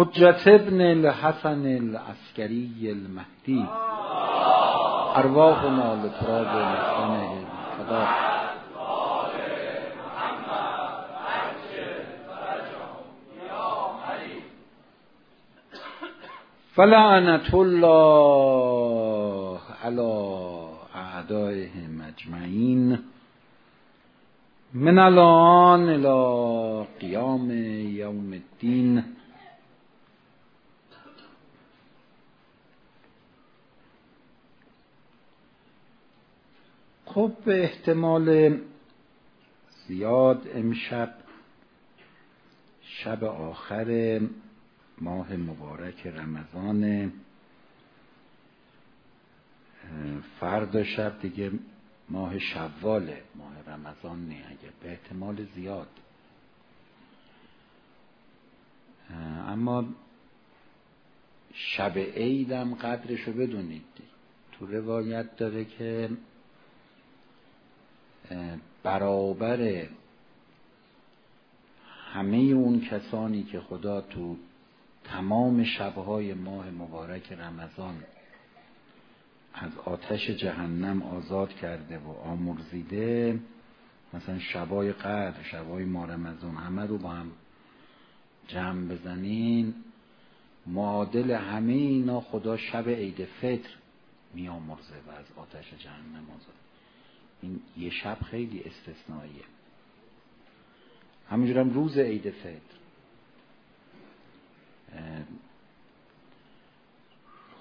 حجت ابن الحسن العسکری المهدی. ارواحنا لتراب مسکنه فدا فلعنت الله على اعدائهم اجمعین من الان الى قیام یوم الدین. خب به احتمال زیاد امشب شب آخر ماه مبارک رمضان فردا شب دیگه ماه شواله ماه رمضان نه اگه به احتمال زیاد. اما شب عیدم قدرشو بدونید. تو روایت داره که برابر همه اون کسانی که خدا تو تمام شبهای ماه مبارک رمضان از آتش جهنم آزاد کرده و آمرزیده مثلا شبای قدر شبای ماه رمضان همه رو با هم جمع بزنین. معادل همه اینا خدا شب عید فطر میامرزه و از آتش جهنم آزاد. این یه شب خیلی استثنائیه. همینجورم روز عید فطر.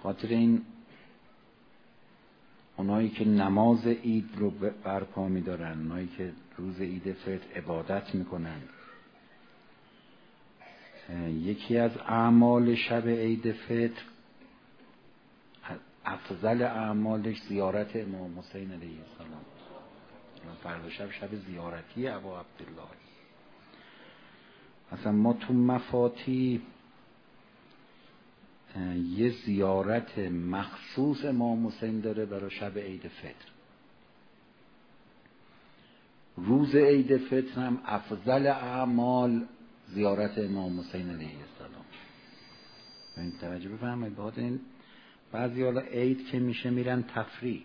خاطر این اونایی که نماز عید رو برپا میدارن اونایی که روز عید فطر عبادت می‌کنن. یکی از اعمال شب عید فطر افضل اعمالش زیارت امام حسین علیه السلام. فردا شب شب زیارتی ابا عبدالله. مثلا ما تو مفاتی یه زیارت مخصوص امام حسین داره برای شب عید فطر. روز عید فطر هم افضل اعمال زیارت امام حسین علیه السلام. این توجه بفرمایید به این بعضی حالا عید که میشه میرن تفریح.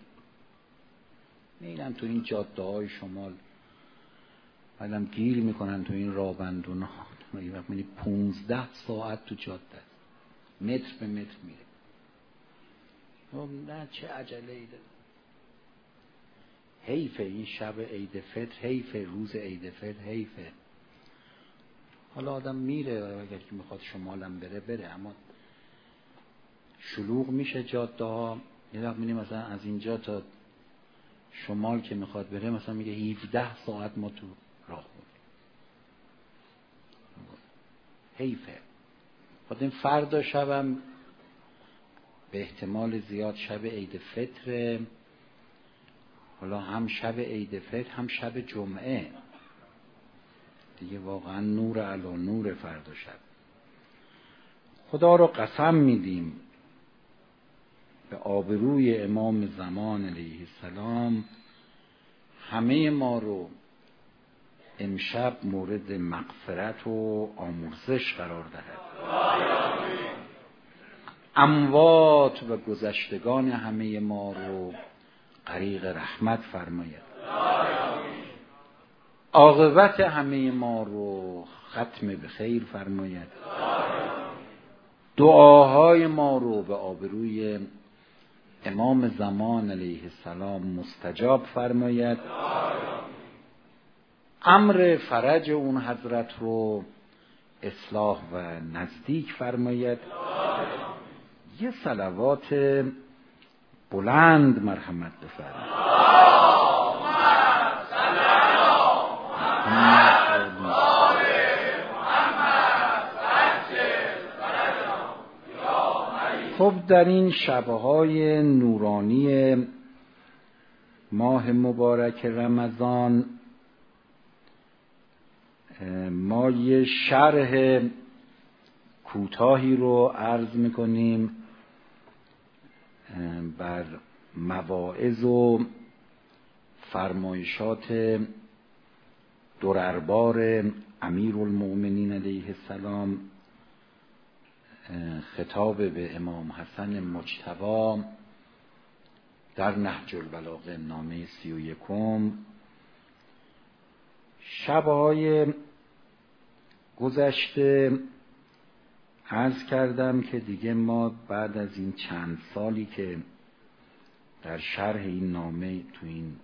میرن تو این جاده های شمال. بعدم گیر می‌کنن تو این رابندون ها میدی پونزده ساعت تو جاده متر به متر میره. خب نه چه عجله ای داره این شب عید فطر حیفه روز عید فطر حیفه. حالا آدم میره اگر که می‌خواد شمالم بره بره. اما شلوغ میشه جاده ها یه وقت مثلا از اینجا تا شمال که می‌خواد بره مثلا میگه 17 ساعت ما تو راه بودیم حیفه. خود این فردا شبم به احتمال زیاد شب عید فطر. حالا هم شب عید فطر هم شب جمعه. دیگه واقعا نور علا نور فردا شب. خدا رو قسم میدیم. به آبروی امام زمان علیه السلام همه ما رو امشب مورد مغفرت و آموزش قرار دهد. اموات و گذشتگان همه ما رو غریق رحمت فرماید. عاقبت همه ما رو ختم به خیر فرماید. دعاهای ما رو به آبروی امام زمان علیه السلام مستجاب فرماید امر فرج اون حضرت رو اصلاح و نزدیک فرماید. یه سلوات بلند مرحمت بفرماید. خب در این شبهای نورانی ماه مبارک رمضان ما یه شرح کوتاهی رو عرض می‌کنیم بر مواعظ و فرمایشات درربار امیر المؤمنین علیه السلام. خطاب به امام حسن مجتبا در نهج البلاغه نامه سی و یکم. شبهای گذشته عرض کردم که دیگه ما بعد از این چند سالی که در شرح این نامه تو این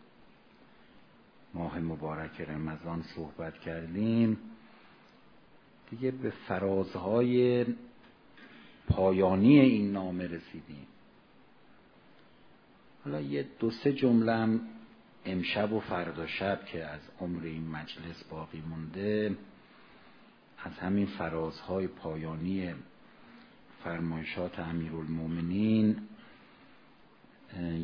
ماه مبارک رمضان صحبت کردیم دیگه به فرازهای پایانی این نامه رسیدیم. حالا یه دو سه جمله امشب و فردا شب که از عمر این مجلس باقی مونده از همین فرازهای پایانی فرمایشات امیرالمومنین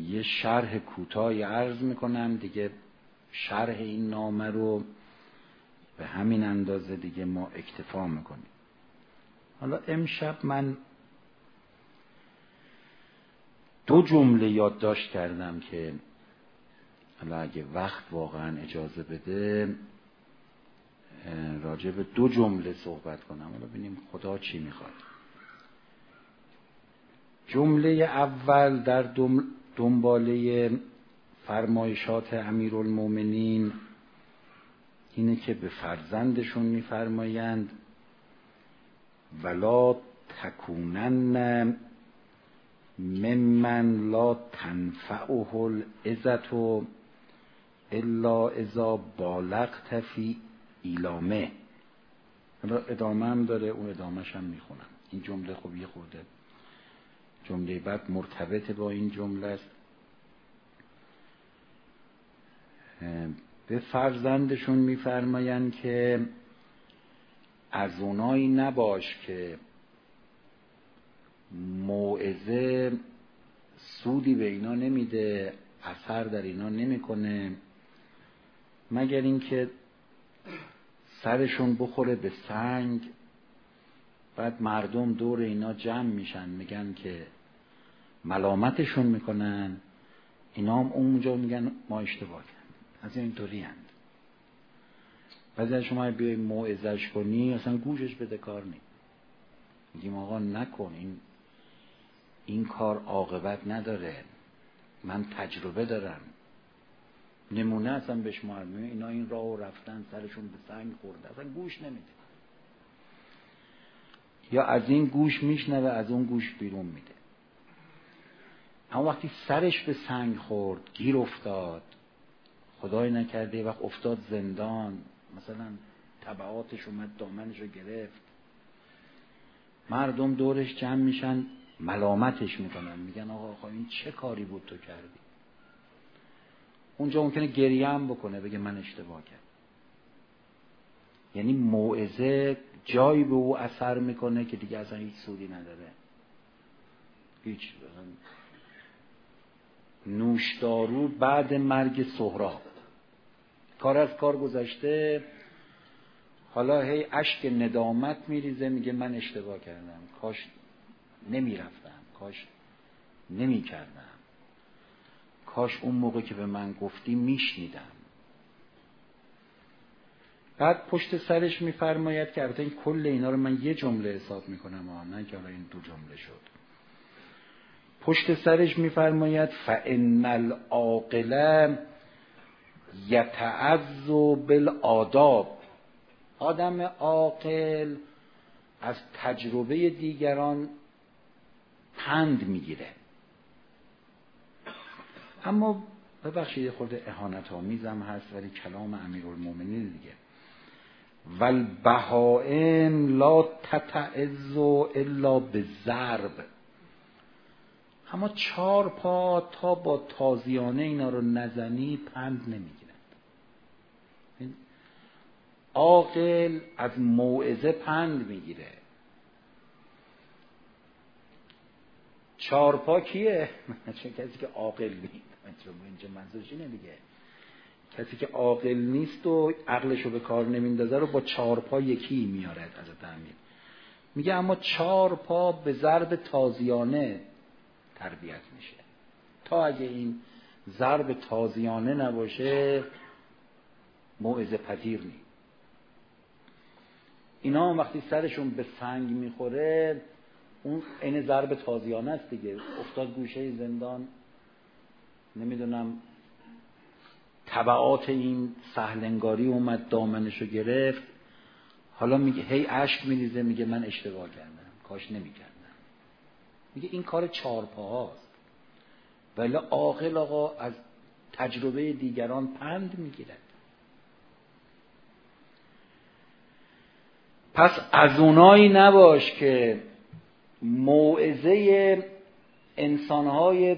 یه شرح کوتاهی عرض می‌کنم دیگه شرح این نامه رو به همین اندازه دیگه ما اکتفا می‌کنیم. حالا امشب من دو جمله یادداشت کردم که حالا اگه وقت واقعا اجازه بده راجع به دو جمله صحبت کنم. حالا ببینیم خدا چی می‌خواد. جمله اول در دنباله فرمایشات امیرالمومنین اینه که به فرزندشون میفرمایند ولا تکونن ممن لا تنفعه العزت الا اذا بالغت فی ایلامه. ادامه هم داره اون ادامهش هم می‌خونم. این جمله خب یه خورده جمله بعد مرتبط با این جمله است. به فرزندشون میفرمایند که از اونایی نباش که موعظه سودی به اینا نمیده اثر در اینا نمی‌کنه. مگر اینکه سرشون بخوره به سنگ بعد مردم دور اینا جمع میشن میگن که ملامتشون می‌کنن. اینا هم اونجا میگن ما اشتباه کردیم. از این طوری هند بعضی شما بیای موعظش کنی اصلا گوشش بده کار نی. میگیم آقا نکن این این کار عاقبت نداره. من تجربه دارم. نمونه اصلا بهش اینا این راه رفتن سرشون به سنگ خورده. اصلا گوش نمیده. یا از این گوش میشنوه از اون گوش بیرون میده. اما وقتی سرش به سنگ خورد گیر افتاد. خدای نکرده وقت افتاد زندان. مثلا طبعاتش اومد دامنش رو گرفت. مردم دورش جمع میشن. ملامتش می‌کنن. میگن آقا آقا این چه کاری بود تو کردی؟ اونجا ممکنه گریه هم بکنه بگه من اشتباه کردم. یعنی موعظه جایی به او اثر می‌کنه که دیگه اصلا هیچ سودی نداره. هیچ نوشدارو بعد مرگ سهراب کار از کار گذشته حالا هی اشک ندامت میریزه میگه من اشتباه کردم. کاش نمی‌رفتم. کاش نمی‌کردم. کاش اون موقع که به من گفتی میشنیدم. بعد پشت سرش میفرماید که البته این کل اینا رو من یه جمله حساب می‌کنم آه نه که این دو جمله شد. پشت سرش میفرماید فان العاقل یتعذ بالآداب. آدم عاقل از تجربه دیگران پند می‌گیره. اما ببخشید خود اهانت آمیزم هست ولی کلام امیرالمومنین دیگه. ول بهائم لا تتعز الا به اما چهار پا تا با تازیانه اینا رو نزنی پند نمی‌گیرند عاقل از موعظه پند می‌گیره. چهار کیه؟ چه کسی که عاقل نیست. اینجا منظورش اینه دیگه. کسی که عاقل نیست و عقلش رو به کار نمیندازه رو با چهار پا یکی میاره از امیر میگه اما چهار پا به ضرب تازیانه تربیت میشه. تا اگه این ضرب تازیانه نباشه موعظه پذیر نیست. اینا وقتی سرشون به سنگ می‌خوره اون این ضرب تازیانه است دیگه. افتاد گوشه زندان. نمی‌دونم. طبعات این سهلنگاری اومد دامنشو گرفت. حالا میگه هی اشک میریزه میگه من اشتباه کردم. کاش نمی‌کردم. میگه این کار چارپاهاست ولی عاقل آقا از تجربه دیگران پند می‌گیرد. پس از اونایی نباش که موعظه انسانهای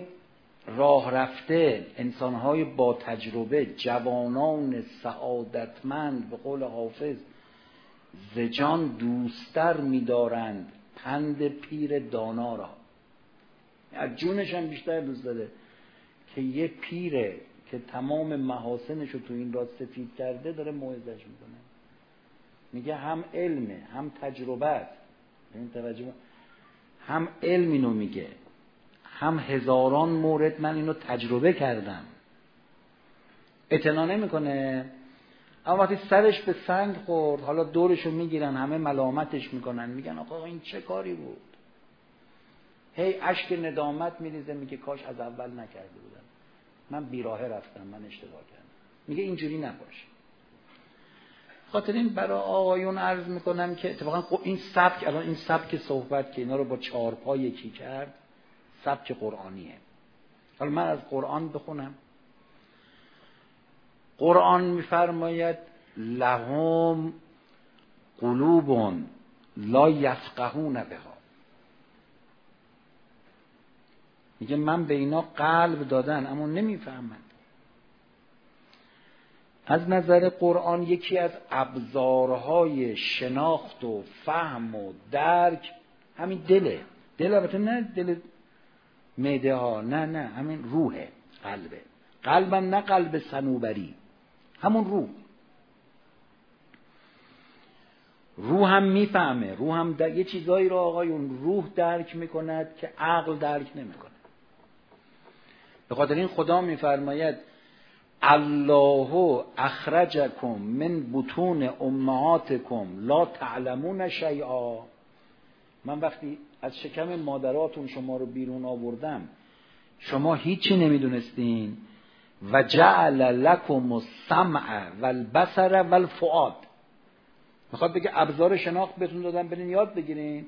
راه رفته انسانهای با تجربه جوانان سعادتمند به قول حافظ زجان دوستر میدارند. پند پیر دانا را. از جونش هم بیشتر دوست داره که یه پیره که تمام محاسنش رو تو این راه سفید کرده داره موعظش می‌کنه. میگه هم علمه هم تجربت این توجه هم علم اینو میگه هم هزاران مورد من اینو تجربه کردم. اعتنا نمی‌کنه. اما وقتی سرش به سنگ خورد حالا دورشو می‌گیرن همه ملامتش می‌کنن. میگن آقا این چه کاری بود؟ هی اشک ندامت میریزه میگه کاش از اول نکرده بودم. من بیراهه رفتم من اشتباه کردم. میگه اینجوری نباشه خاطر این برای آقایون عرض می‌کنم که اتفاقا این سبک الان این سبک صحبت که اینا رو با چهارپا یکی کرد سبک قرآنیه. حالا من از قرآن بخونم. قرآن میفرماید لهم قلوب لا یفقهون بها. میگه من به اینا قلب دادن اما نمی‌فهمند از نظر قرآن یکی از ابزارهای شناخت و فهم و درک همین دله. دل البته نه دل معده ها نه نه همین روحه قلبه. قلبم نه قلب سنوبری همون روح. روح هم می‌فهمه روح هم در... یه چیزایی رو آقایون روح درک می‌کند که عقل درک نمی‌کنه به خاطر این خدا میفرماید الله اخرجکم من بطون امهاتکم لا تعلمون شیئا من وقتی از شکم مادراتون شما رو بیرون آوردم شما هیچی نمی‌دونستین و جعل لکم السمع والبصر والفؤاد می‌خواد بگه ابزار شناخت بهتون دادم برین یاد بگیرین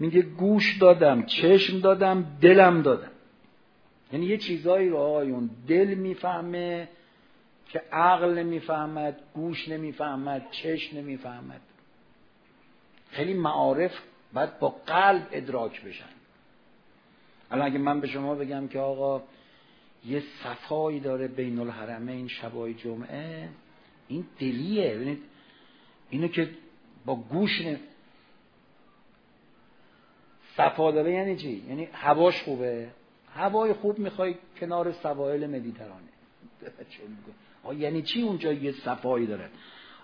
میگه گوش دادم چشم دادم دلم دادم یعنی یه چیزایی رو آقایون دل می‌فهمه که عقل نمی‌فهمد گوش نمی‌فهمد چشم نمی‌فهمد. خیلی معارف باید با قلب ادراک بشن. الان اگه من به شما بگم که آقا یه صفایی داره بین الحرمین شبای جمعه این دلیه. ببینید اینو که با گوش نه صفا داره یعنی چی؟ یعنی هواش خوبه؟ هوای خوب می‌خوای کنار سواحل مدیترانه. آقا یعنی چی اونجا یه صفایی داره؟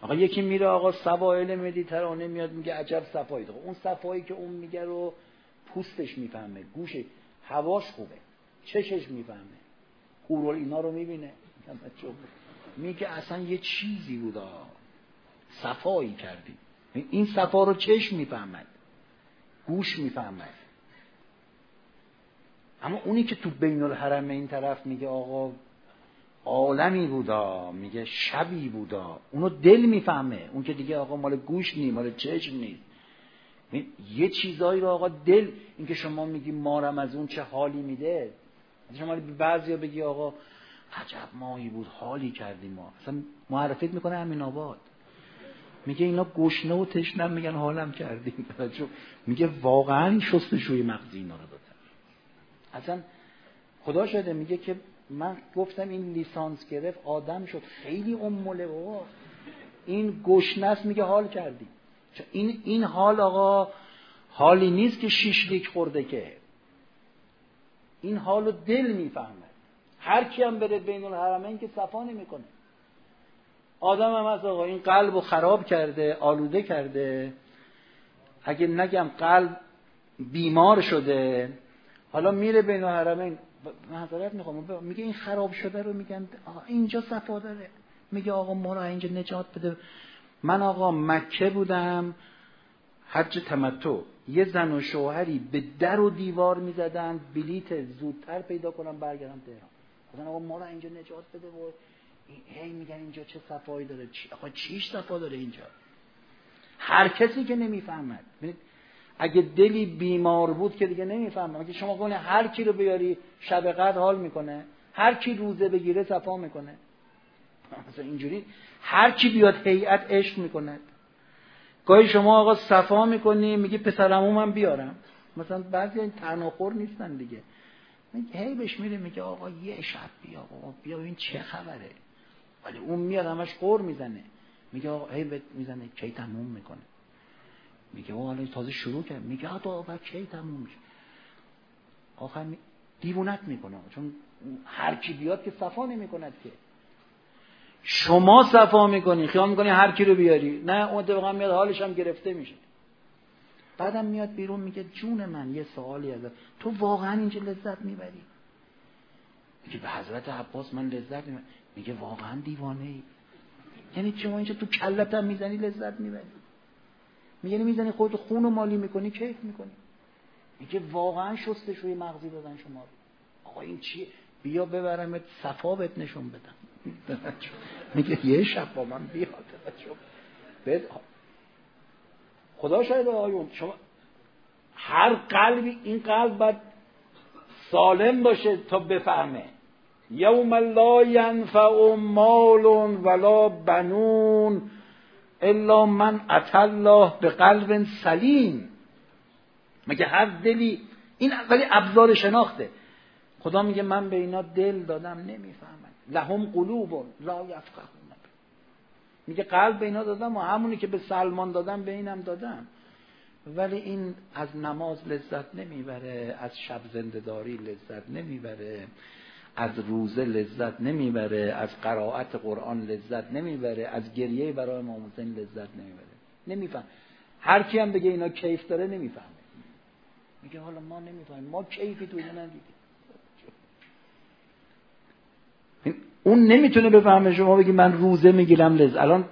آقا یکی میره آقا سواحل مدیترانه میاد میگه عجب صفایی. داره اون صفایی که اون میگه رو پوستش می‌فهمه گوش هواش خوبه. چشش می‌فهمه. هورول اینا رو می‌بینه. میگه اصلا یه چیزی بود صفایی کردی. این صفا رو چشم می‌فهمد. گوش می‌فهمد. اما اونی که تو بین الحرم این طرف میگه آقا عالمی بودا میگه شبی بودا اونو دل می‌فهمه. اون که دیگه آقا مال گوش نی مال چشم نیست یه چیزایی رو آقا دل اینکه شما میگی مارم از اون چه حالی میده. شما بعضیا بگی آقا عجب ماهی بود حالی کردیم ما. اصلا معرفت می‌کنه همین آباد. میگه اینا گشنه و تشنه میگن حالم کردیم. میگه واقعا شستشوی مغزی اینا رو اصلا خدا شده میگه که من گفتم این لیسانس گرفت آدم شد. خیلی اموله بابا. این گشنه میگه حال کردی. این این حال آقا حالی نیست که شیش لیک خورده که. این حال رو دل می‌فهمه. هر کی هم بره بین الحرمین که صفا نمی‌کنه. آدم هم از آقا این قلب رو خراب کرده آلوده کرده. اگه نگم قلب بیمار شده حالا میره بین الحرمین معذرت می‌خوام میگه این خراب شده رو میگن اینجا صفا داره. میگه آقا ما رو اینجا نجات بده. من آقا مکه بودم حج تمتع. یه زن و شوهری به در و دیوار می‌زدن بلیت زودتر پیدا کنم برگردم تهران. گفتن آقا ما رو اینجا نجات بده و هی میگن اینجا چه صفایی داره. آقا چیش صفا داره اینجا؟ هر کسی که نمی‌فهمد. اگه دلی بیمار بود که دیگه نمی‌فهمه. اگه شما کنه هر کی رو بیاری شب قدر حال می‌کنه. هر کی روزه بگیره صفا می‌کنه. مثلا اینجوری هر کی بیاد هیئت عشق می‌کنه. گاهی شما آقا صفا می‌کنی میگی پسرمو من بیارم. مثلا بعضی این تناخور نیستن دیگه. هی بهش میره میگه آقا یه شب بیا آقا بیا این چه خبره. ولی اون میاد همش قور می‌زنه. میگه آقا هی می‌زنه کی تموم می‌کنه. میگه او حالا تازه شروع کرد. میگه آقا بعد کی تموم میشه؟ آخر دیوونت می‌کنه. چون هر کی بیاد که صفا نمی‌کند که. شما صفا می‌کنی خیال می‌کنی هر کی رو بیاری. نه اون اتفاقا میاد حالش هم گرفته میشه. بعدم میاد بیرون میگه جون من یه سوالی از تو واقعا اینجا لذت می‌بری؟ میگه به حضرت عباس من لذت می‌بری میگه واقعا دیوانه ای یعنی شما اینجا تو کلت هم می‌زنی لذت می‌بری. میگه یعنی می‌زنی خودتو خون و مالی می‌کنی؟ کیف می‌کنی؟ میگه واقعا شستشوی مغزی دادن شما آقا این چیه بیا ببرمت صفا بهت نشون بدم. میگه یه شب با من بیاد خدا شاید آیون. شما هر قلبی این قلب باید سالم باشه تا بفهمه. یوم لا ینفع مال ولا بنون. الا من الله به قلب سلیم. مگه هر دلی این ولی ابزار شناخته. خدا میگه من به اینا دل دادم نمی‌فهمن. لهم قلوب لا یفقهون. میگه قلب به اینا دادم و همونی که به سلمان دادم به اینم دادم. ولی این از نماز لذت نمی‌بره از شب زندهداری لذت نمی‌بره. از روزه لذت نمی‌بره از قرائت قرآن لذت نمی‌بره از گریه برای امام حسین لذت نمی‌بره. نمیفهم. هر کی هم بگه اینا کیف داره نمی‌فهمه. میگه حالا ما نمی‌فهمیم. ما کیفی تو اینا ندیدیم. اون نمی‌تونه بفهمه. شما بگی من روزه می‌گیرم لذت. الان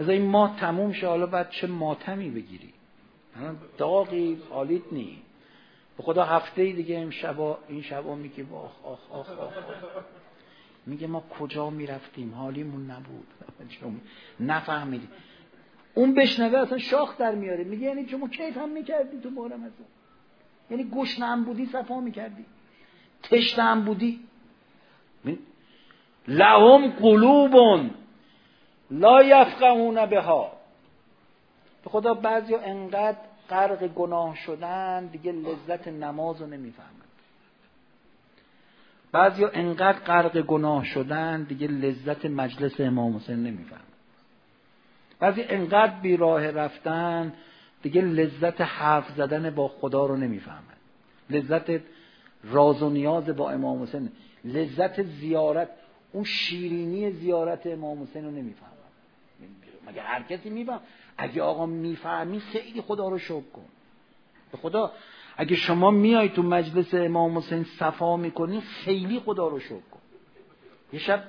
مثلا این ماه تموم شه. حالا بعد چه ماتمی بگیری؟ الان داغی حالیت نی. به خدا هفته دیگه این شبا این شبا میگه آخ آخ آخ آخ. میگه ما کجا می‌رفتیم؟ حالیمون نبود. نفهمیدیم اون بشنوه اصلا شاخ در میاره. میگه یعنی شما کیف هم می‌کردی تو بارم از یعنی گشنه هم بودی صفا می‌کردی. تشنه هم بودی. لهم قلوب لا یفقهون بها. به خدا بعضی انقدر غرق گناه شدن دیگه لذت نماز رو نمی‌فهمند بعضی انقدر غرق گناه شدن دیگه لذت مجلس امام حسین نمی‌فهمند بعضی انقدر بی راه رفتن دیگه لذت حرف زدن با خدا رو نمی‌فهمند لذت راز و نیاز با امام حسین لذت زیارت اون شیرینی زیارت امام حسین رو نمی‌فهمم مگه هر کسی میفهم؟ اگه آقا می‌فهمی خیلی خدا رو شکر کن. به خدا اگه شما میای تو مجلس امام حسین صفا می‌کنی خیلی خدا رو شکر کن. یه شب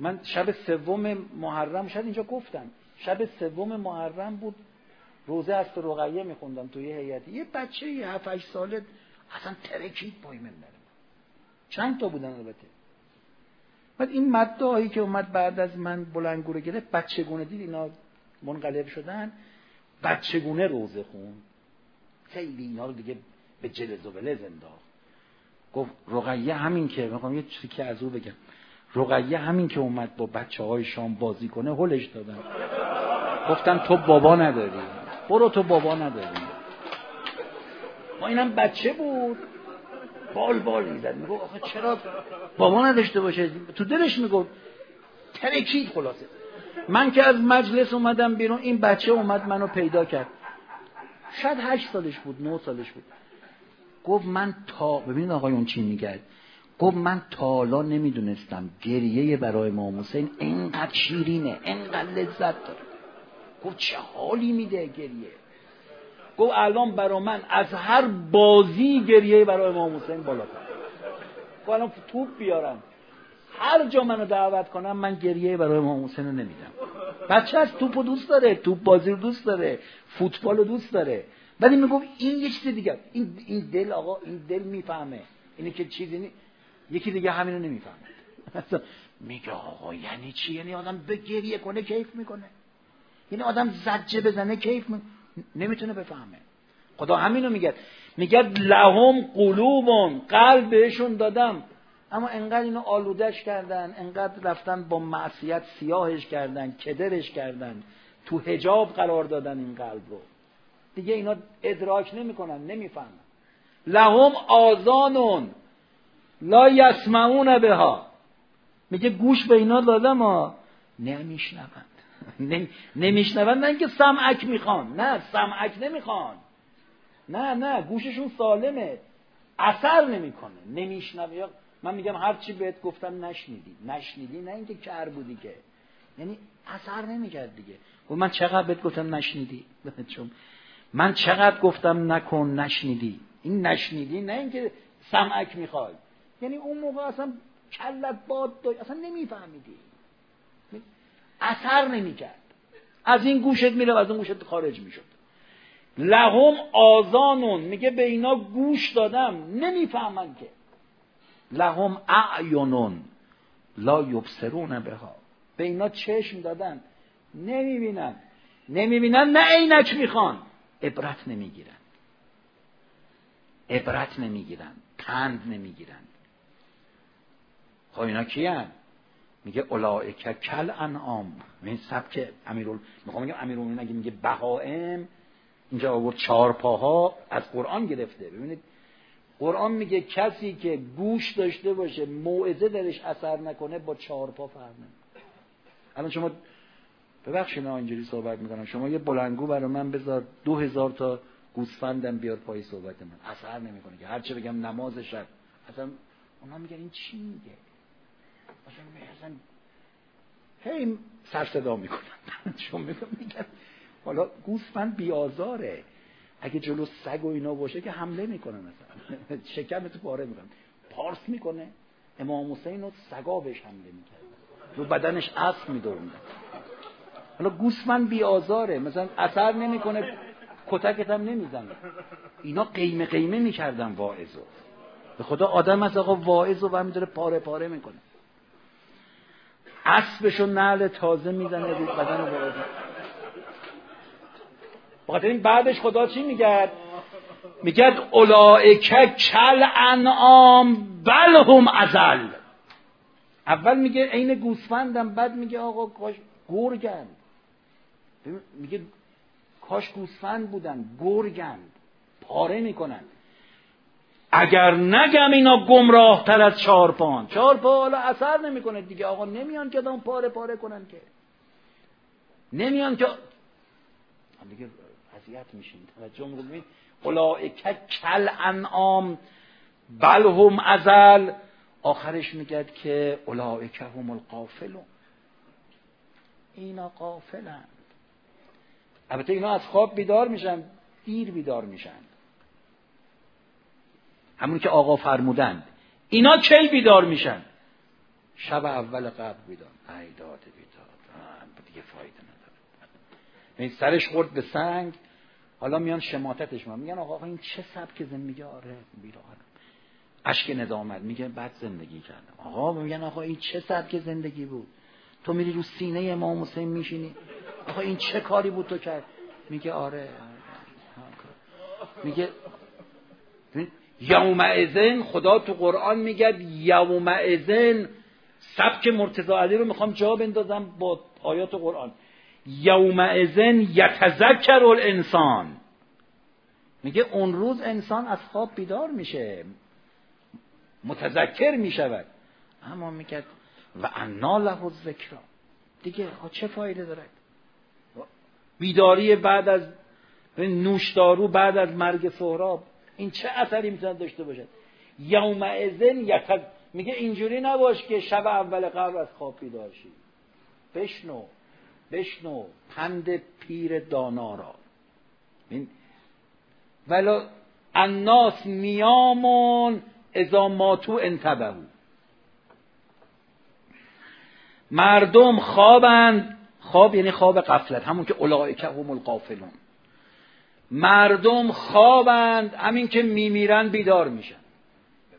من شب سوم محرم شاید اینجا گفتم شب سوم محرم بود. روزه از رقیه میخوندم توی هیئتی یه بچه یه هفت ساله اصلا ترکید پای من چند تا بودن البته. بعد این مدعایی که اومد بعد از من بلنگو رو گرفت بچگونه دید اینا منقلب شدن بچگونه روزه خون؟ خیلی اینا رو دیگه به جلز و بلز انداخت. گفت رقیه همین که می‌خوام یه چیزی که از او بگم. رقیه همین که اومد با بچه های شام بازی کنه هلش دادن. گفتن تو بابا نداری. برو تو بابا نداری. ما اینم بچه بود. بال بال می‌زد. میگو آخه چرا بابا نداشته باشه؟ تو دلش میگو ترکید خلاصه. من که از مجلس اومدم بیرون این بچه اومد منو پیدا کرد. شاید هشت سالش بود نه سالش بود. گفت من تا ببینید آقایون چی میگه. گفت من تا حالا نمی‌دونستم گریه برای امام حسین انقدر شیرینه انقدر لذت داره. گفت چه حالی میده گریه؟ گفت الان برا من از هر بازی گریه برای امام حسین بالاتر. گفت الان توپ بیارم. هر جا منو دعوت کنم من گریه برای امام حسین رو نمیدم. بچه از توپ دوست داره توپ بازی رو دوست داره فوتبال رو دوست داره. ولی می‌گفت این یه چیز دیگه این این دل آقا این دل می‌فهمه. اینه که چیزی نی... یکی دیگه همینو نمی‌فهمه. میگه آقا یعنی چی؟ یعنی آدم به گریه کنه کیف می‌کنه. یعنی آدم زجه بزنه کیف می... نمی‌تونه بفهمه. خدا همینو میگه. میگه لهم قلوبون قلب بهشون دادم. اما انقدر اینو آلودش کردن انقدر رفتن با معصیت سیاهش کردن کدرش کردن تو هجاب قرار دادن این قلب رو. دیگه اینا ادراک نمی‌کنن نمی‌فهمن. لهم آزانون لا یسمعون بها. میگه گوش به اینا دادم ها. نمیشنوند. نمیشنوند نه اینکه سمعک می‌خوان. نه سمعک نمی‌خوان. نه نه گوششون سالمه. اثر نمی‌کنه. نمیشنوه. من میگم هر چی بهت گفتم نشنیدی. نشنیدی نه اینکه کر بودی که. یعنی اثر نمی‌کرد دیگه. و من چقدر بهت گفتم نشنیدی؟ چون من چقدر گفتم نکن نشنیدی. این نشنیدی نه اینکه سمعک می‌خواد یعنی اون موقع اصلا کلت باد دای اصلا نمیفهمیدی. اثر نمی‌کرد. از این گوشت میره از اون گوشت خارج می‌شد. لهم آزانون میگه به اینا گوش دادم. نمی‌فهمن که. لهم اعینون لا یبصرون بها. به اینا چشم دادن. نمی‌بینن. نمی‌بینن نه عینک می‌خوان. عبرت نمی‌گیرن. عبرت نمی‌گیرن. پند نمی‌گیرن. خب اینا کیان؟ میگه اولائک کل انعام این سبک امیرول می‌خوام میگم امیرول اگه میگه بهائم اینجا آورد چهار پاها از قرآن گرفته. ببینید قرآن میگه کسی که گوش داشته باشه موعظه درش اثر نکنه با چهار پا فهمه الان شما ببخشید اینجوری صحبت می‌کنم. شما یه بلنگو برای من بذار دو هزار تا گوسفندم بیار پای صحبت من. اثر نمی‌کنه که. هرچه بگم نماز شب. اصلا اونا میگن این چی میگه؟ اصلا هی سر صدا می‌کنن چون میگن حالا گوسفند بیازاره اگه جلو سگ و اینا باشه که حمله می‌کنه مثلا. شکم تو پاره می‌کنه. پارس می‌کنه. امام حسین و سگا بهش حمله می‌کرد. رو بدنش اسب میدوندن حالا گوسفند بیازاره مثلا اثر نمی‌کنه. کتکت هم نمی‌زنه. اینا قیمه قیمه می‌کردن واعظو. به خدا آدم از آقا واعظ و هم داره پاره پاره می‌کنه. اسبشو نعل تازه می‌زنه رو بدن واعظ بخاطر این بعدش خدا چی میگه میگه اولائک کل انعام بل هم ازل. اول میگه عین گوسفندم بعد میگه آقا کاش گرگن میگه کاش گوسفند بودن گرگن پاره می‌کنن. اگر نگم اینا گمراه تر از چهار پان چهار پا حالا اثر نمی‌کنه دیگه. آقا نمیان که دام پاره پاره کنن که. نمیان که دیگه اذیت میشین توجه می‌کنید؟ اولائک کل انعام بل هم ازل. آخرش میگد که اولائک هم القافلون اینا قافلند البته اینا از خواب بیدار میشن دیر بیدار میشن. همون که آقا فرمودند اینا کی بیدار میشن؟ شب اول قبل بیدار. ای داده بیدار دیگه فایده نداره. این سرش خورد به سنگ حالا میان شماتتش من میگن آقا این چه سبک زندگی؟ آره بیدارم اشک ندامت. میگه بعد زندگی کردم. آقا میگن آقا این چه سبک زندگی بود؟ تو میری رو سینه امام حسین میشینی؟ آقا این چه کاری بود تو کرد؟ میگه آره میگه یوم ازن خدا تو قرآن میگه یوم ازن سبک مرتضا علی رو می‌خوام جا بندازم با آیات قرآن. یوم ازن یتذکر الانسان میگه اون روز انسان از خواب بیدار میشه. متذکر می‌شود. اما میگه و انا له الذکر. دیگه چه فایده داره بیداری بعد از نوشدارو بعد از مرگ سهراب. این چه اثری می‌تونه داشته باشه یوم ازن میگه اینجوری نباش که شب اول قبل از خواب بیدار شی. بشنو. بشنو پند پیر دانا را. این ولا الناس نیامون اذا ماتو انتبهو مردم خوابند. خواب یعنی خواب قفلت همون که اولئک هم القافلون مردم خوابند همین که میمیرن بیدار میشن.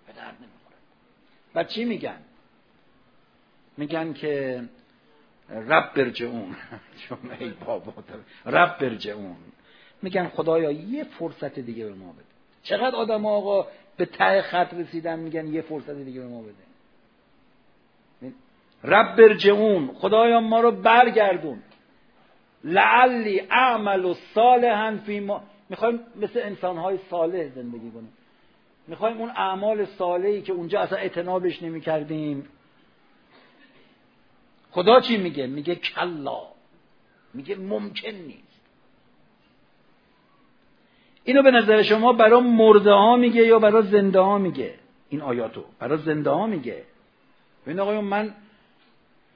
به درد و چی میگن؟ میگن که رب برجعون چون ای بابا رب برجعون میگن خدایا یه فرصت دیگه به ما بده. چقدر آدم آقا به ته خط رسیدن میگن یه فرصت دیگه به ما بده. رب برجعون خدایا ما رو برگردون. لعلی اعمل و صالحا فی ما. می‌خوایم مثل انسانهای صالح زندگی کنیم. می‌خوایم اون اعمال صالحی که اونجا اصلا اعتنابش نمی کردیم خدا چی میگه؟ میگه کلا. میگه ممکن نیست. اینو به نظر شما برای مرده ها میگه یا برای زنده ها میگه؟ این آیاتو. برای زنده ها میگه. ببین آقایون من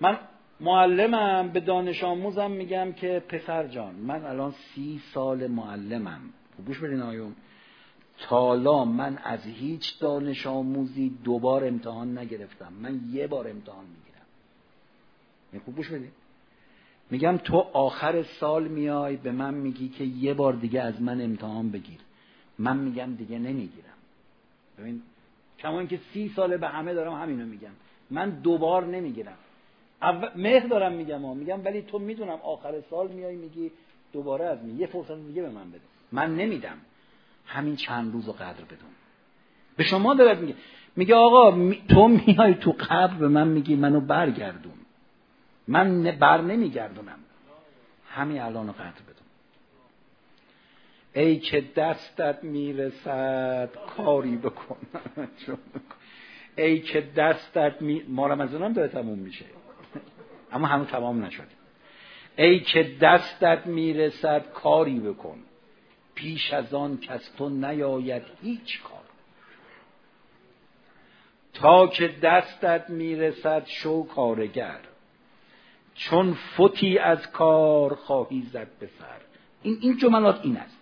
من معلمم به دانش آموزم میگم که پسر جان من الان سی سال معلمم. خوب گوش بدین آیون تالا من از هیچ دانش آموزی دوبار امتحان نگرفتم. من یه بار امتحان این خوب گوش بدین میگم تو آخر سال میای به من میگی که یه بار دیگه از من امتحان بگیر. من میگم دیگه نمی‌گیرم. ببین کما اینکه سی ساله به همه دارم همینو میگم. من دوبار نمی‌گیرم. مهر دارم میگم ها. میگم ولی تو می‌دونم آخر سال میای میگی دوباره از می یه فرصت دیگه به من بده. من نمیدم. همین چند روز رو قدر بدون. به شما دارد میگه. میگه آقا تو میای تو قبر به من میگی منو برگردون. من بر نمیگردونم. همین الان قدر بدون. ای که دستت می‌رسد کاری بکن. ای که دستت می... ما هم داره تموم میشه. اما هنوز تمام نشده. ای که دستت می‌رسد کاری بکن. پیش از آن کس تو نیاید هیچ کار. تا که دستت می‌رسد شو کارگر. چون فتی از کار خواهی زد به سر. این این جملات این است.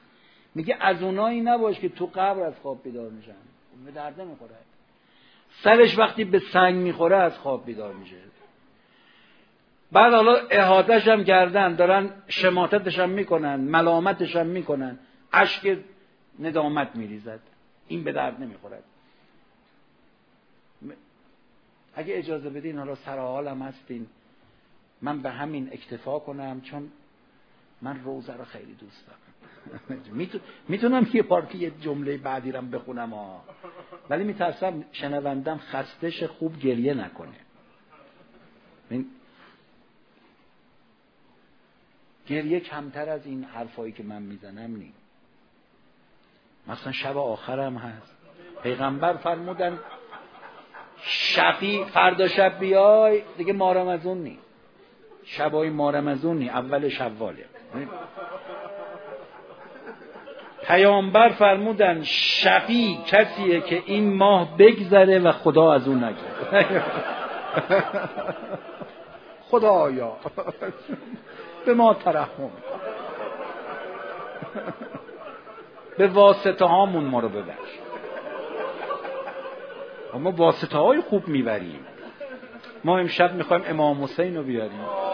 میگه از اونایی نباش که تو قبر از خواب بیدار میشن. به درده می‌خوره. سرش وقتی به سنگ می‌خوره از خواب بیدار میشه. بعد حالا احاتش هم کردن دارن شماتتش هم می‌کنن ملامتش هم می‌کنن. اشک ندامت میریزد. این به درد نمی‌خورد. اگه اجازه بدین حالا سر حالم هستین. من به همین اکتفا کنم چون من روزه رو خیلی دوست دارم. می‌تونم یه پارتی یه جمله بعدی رم بخونم ها ولی میترسم شنوندم خستش خوب گریه نکنه. گریه کمتر از این حرفایی که من می‌زنم نی مثلا شب آخرم هست. پیغمبر فرمودن شبی فردا شب بیای دیگه مارم از اون نی شبای مارم از اون نی اول شواله. پیامبر فرمودن شقی کسیه که این ماه بگذره و خدا از اون نگذره خدایا. به ما ترحم. به واسطه هامون ما رو ببخش. ما واسطه های خوب می‌بریم. ما امشب می‌خوایم امام حسین رو بیاریم.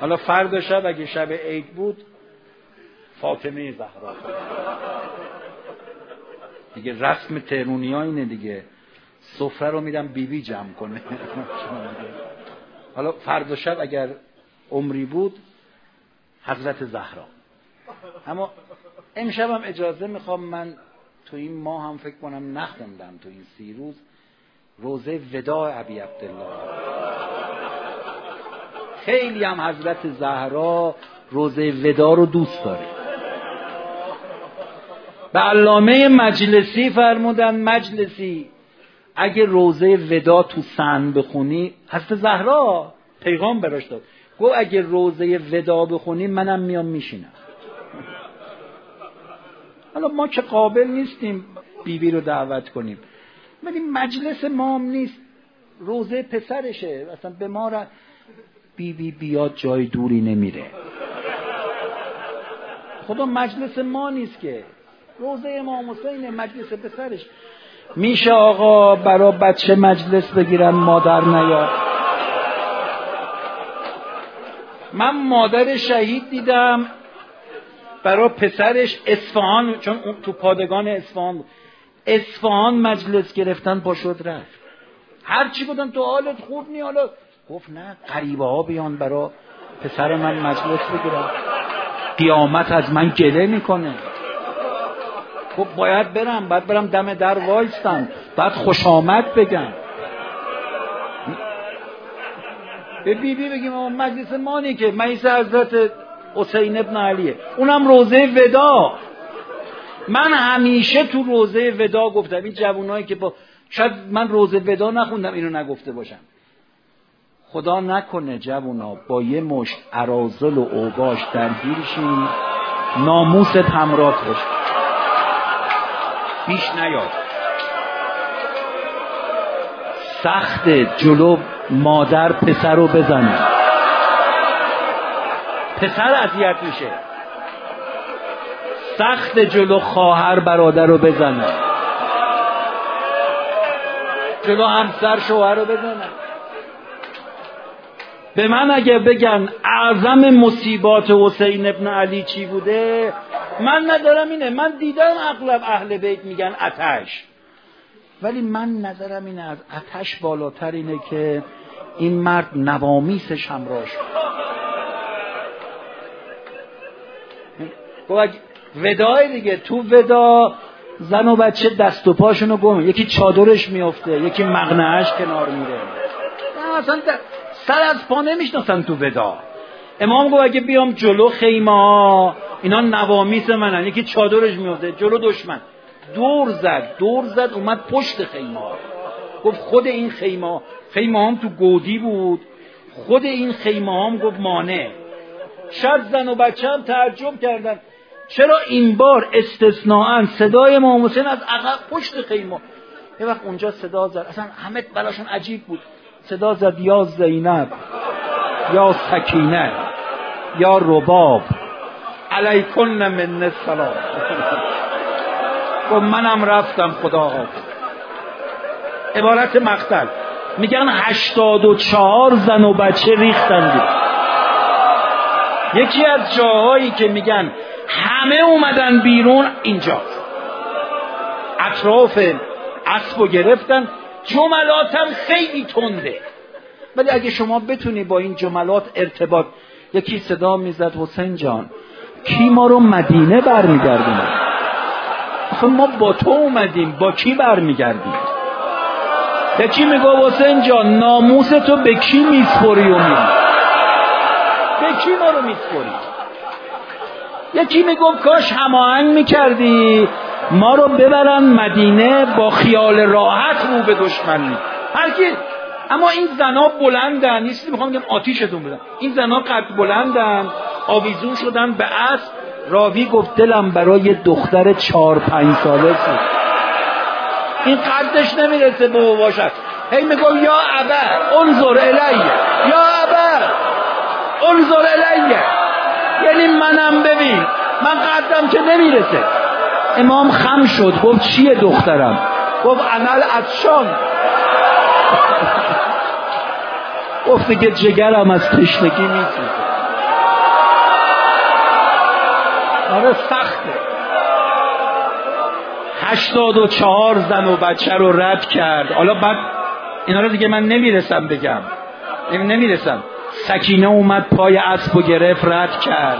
حالا فردا شب اگه شب عید بود فاطمه زهرا. دیگه رسم تهرونی اینه دیگه. سفره رو میدم بیبی بی جمع کنه. حالا فردا شب اگر عمری بود حضرت زهرا. اما امشب اجازه می‌خوام من تو این ماه هم فکر کنم نخوندم تو این سی روز روزه وداع ابی عبدالله. خیلی هم حضرت زهرا روزه ودا رو دوست داره. به علامه مجلسی فرمودن مجلسی اگه روزه ودا تو سن بخونی حضرت زهرا پیغام براش داد. گو اگه روزه ودا بخونی منم میام میشینم. حالا ما که قابل نیستیم بیبی رو دعوت کنیم. ولی مجلس مام نیست. روزه پسرشه. اصلا به ما را بیبی بیاد جای دوری نمیره. خدا مجلس ما نیست که. روزه امام حسین مجلس پسرش. میشه آقا برا بچه مجلس بگیرن مادر نیاد. من مادر شهید دیدم. برای پسرش اصفهان چون تو پادگان اصفهان بود. اصفهان مجلس گرفتن با شد رفت. هرچی بودن تو حالت خوب نی حالا گفت نه قریبه ها بیان برا پسر من مجلس بگیرم قیامت از من گله می‌کنه. خب باید برم باید برم دم در وایستم. باید خوش آمد بگم. به بی بی بگیم مجلس مانی که مجلس حضرت حسین ابن علیه. اونم روزه ودا. من همیشه تو روزه ودا گفتم. این جوانایی که با شاید من روزه ودا نخوندم اینو نگفته باشم. خدا نکنه جوونا با یه مشت عرازل و اوباش درگیر شین ناموست همراه باشه بیش نیاد. سخت جلو مادر پسر رو بزنه. پسر اذیت میشه. سخت جلو خواهر برادر رو بزنه. جلو همسر شوهر رو بزنه. به من اگه بگن اعظم مصیبات حسین ابن علی چی بوده من ندارم اینه. من دیدم اغلب اهل بیت میگن اتش. ولی من نظرم اینه از اتش بالاتر اینه که این مرد نوامیسش همراه شد. ودای دیگه. تو ودا زن و بچه دست و پاشونو گم یکی چادرش میفته یکی مغنهش کنار میره. اصلا سر از پا نمی‌شناسن تو ودا. امام گفت اگه بیام جلو خیمه اینا نوامیس منن یکی چادرش میفته جلو دشمن. دور زد دور زد اومد پشت خیمه گفت خود این خیمه خیمه هم تو گودی بود. خود این خیمه هم گفت مانع. شد زن و بچه هم تعجب کردن. چرا این بار استثناعا صدای امام حسین از عقب پشت خیمه یه وقت اونجا صدا زد. اصلا همه براشون عجیب بود. صدا زد یا زینب یا سکینه یا رباب. علیکن من السلام. و منم رفتم خدا حافظ. عبارت مقتل. میگن هشتاد و چهار زن و بچه ریختن یکی از جاهایی که میگن همه اومدن بیرون اینجاست اطراف اسب و گرفتن. جملاتم خیلی تنده. ولی اگه شما بتونی با این جملات ارتباط یکی صدا می‌زد حسین جان کی ما رو مدینه برمیگردونه؟ آخه ما با تو اومدیم با کی برمیگردیم؟ به کی میگو حسین جان ناموس تو به کی میسپری و میری؟ به کی ما رو میسپری؟ یکی می‌گفت کاش هماهنگ می‌کردی ما رو ببرن مدینه با خیال راحت رو به دشمنی هر اما این زنا بلندن. نیستی می‌خوام بگم آتیشتون بدم این زنا قد بلندن آویزون شدن به اسب. راوی گفت دلم برای دختر چهار پنج ساله این قدش نمی‌رسه به باشد هی میگم یا ابر انظر الیه یا ابر انظر الیه یعنی منم ببین. من قدم که نمی‌رسه. امام خم شد گفت چیه دخترم؟ گفت انال شان گفت که جگرم از تشنگی میسوزه آره سخته. هشتاد و چهار زن و بچه رو رد کرد. حالا بعد اینا رو دیگه من نمی‌رسم بگم. نمی‌رسم. سکینه اومد پای اسب و گرفت رد کرد.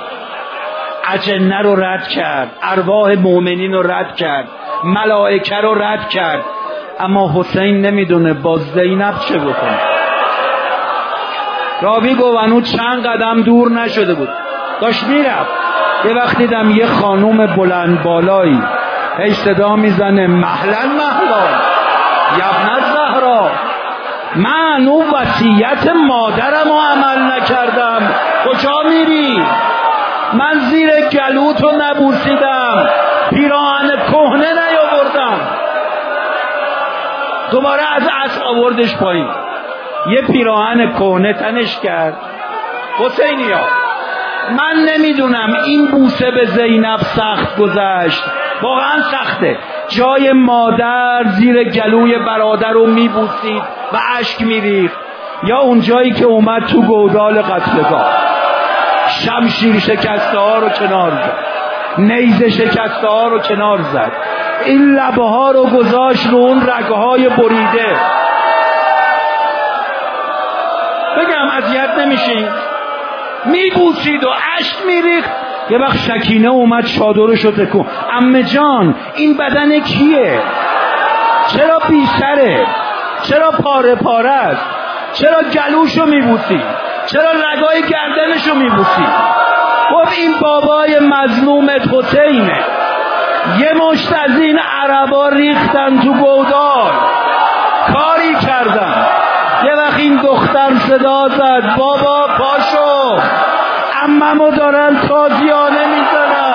اجنه رو رد کرد ارواح مؤمنین رو رد کرد ملائکه رو رد کرد. اما حسین نمی‌دونه با زینب چه بکنه. راوی گفت چند قدم دور نشده بود. داشت می‌رفت. یه وقتی دیدم یه خانوم بلند بالایی. هی صدا می‌زنه محلن محلان یبنت زهرا من او وسیعت مادرم رو عمل نکردم. کجا میری؟ من زیر گلوتو نبوسیدم. پیراهن کهنه نیاوردم. دوباره از اسب آوردش پایین. یه پیراهن کهنه تنش کرد. حسینیا من نمی‌دونم این بوسه به زینب سخت گذشت. واقعا سخته. جای مادر زیر گلوی برادر رو میبوسید و اشک میریخت. یا اون جایی که اومد تو گودال قتلگاه. شمشیر شکسته ها رو کنار زد. نیزه شکسته ها رو کنار زد. این لبه ها رو گذاشت رو اون رگه های بریده. بگم اذیت نمیشین. میبوسید و عشق میریخت. یه وقت شکینه اومد چادرش رو تکون. امه جان این بدن کیه؟ چرا بیشتره؟ چرا پاره پاره است؟ چرا گلوشو میبوسی؟ چرا رگای گردنشو میبوسی؟ خب این بابای مظلومت حسینه. یه مشت از این عربا ریختن تو گودار کاری کردن. یه وقت این دختر صدا زد. بابا پاشو. اممو دارن تازیانه می‌زنن.